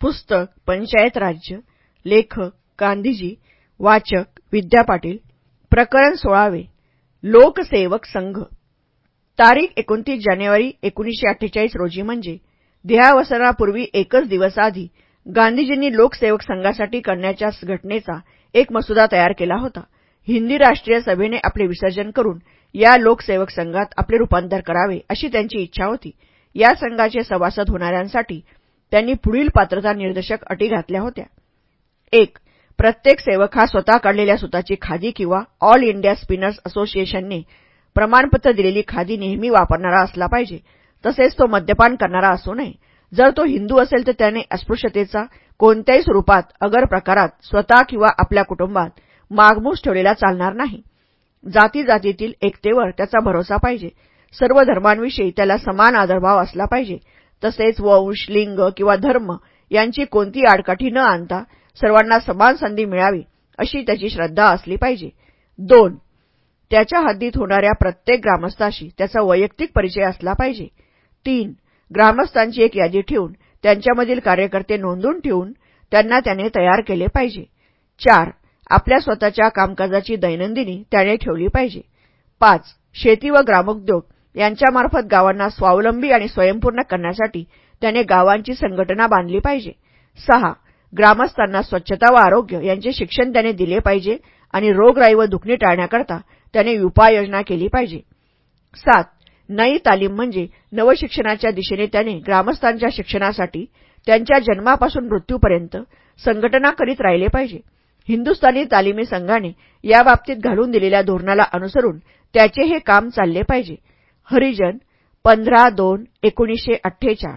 पुस्तक पंचायत राज्य लेखक गांधीजी वाचक विद्या पाटील प्रकरण सोळावे लोकसेवक संघ. तारीख एकोणतीस जानेवारी एकोणीसशे अठ्ठेचाळीस रोजी म्हणजे देहावसनापूर्वी एकच दिवस आधी गांधीजींनी लोकसेवक संघासाठी करण्याच्या घटनेचा एक मसुदा तयार केला होता. हिंदी राष्ट्रीय सभेने आपले विसर्जन करून या लोकसेवक संघात आपले रूपांतर करावे अशी त्यांची इच्छा होती. या संघाचे सभासद होणाऱ्यांसाठी त्यांनी पुढील पात्रता निर्देशक अटी घातल्या होत्या. एक प्रत्येक सेवक हा स्वतः काढलेल्या सुताची खादी किंवा ऑल इंडिया स्पिनर्स असोसिएशनने प्रमाणपत्र दिलेली खादी नेहमी वापरणारा असला पाहिजे. तसेच तो मद्यपान करणारा असू नये. जर तो हिंदू असेल तर त्याने अस्पृश्यतेचा कोणत्याही स्वरूपात अगर प्रकारात स्वतः किंवा आपल्या कुटुंबात मागमूस ठेवलेला चालणार नाही. जाती जातीतील एकतेवर त्याचा भरोसा पाहिजे. सर्व धर्मांविषयी त्याला समान आदरभाव असला पाहिजे. तसेच वंश लिंग किंवा धर्म यांची कोणती आडकाठी न आणता सर्वांना समान संधी मिळावी अशी त्याची श्रद्धा असली पाहिजे. दोन त्याच्या हद्दीत होणाऱ्या प्रत्येक ग्रामस्थाशी त्याचा वैयक्तिक परिचय असला पाहिजे. तीन ग्रामस्थांची एक यादी ठेवून त्यांच्यामधील कार्यकर्ते नोंदून ठेवून त्यांना त्याने तयार केले पाहिजे. चार आपल्या स्वतःच्या कामकाजाची दैनंदिनी त्याने ठेवली पाहिजे. पाच शेती व ग्रामोद्योग यांच्यामार्फत गावांना स्वावलंबी आणि स्वयंपूर्ण करण्यासाठी त्याने गावांची संघटना बांधली पाहिजे. सहा ग्रामस्थांना स्वच्छता व आरोग्य यांचे शिक्षण त्याने दिले पाहिजे आणि रोगराई व दुखणी टाळण्याकरता त्याने उपाययोजना केली पाहिजे. सात नई तालीम म्हणजे नवशिक्षणाच्या दिशेने त्याने ग्रामस्थांच्या शिक्षणासाठी त्यांच्या जन्मापासून मृत्यूपर्यंत संघटना करीत राहिले पाहिजे. हिंदुस्थानी तालिमी संघाने याबाबतीत घालून दिलेल्या धोरणाला अनुसरून त्याचे हे काम चालले पाहिजे. हरिजन पंधरा दोन एकोणीसशे अठ्ठेचाळ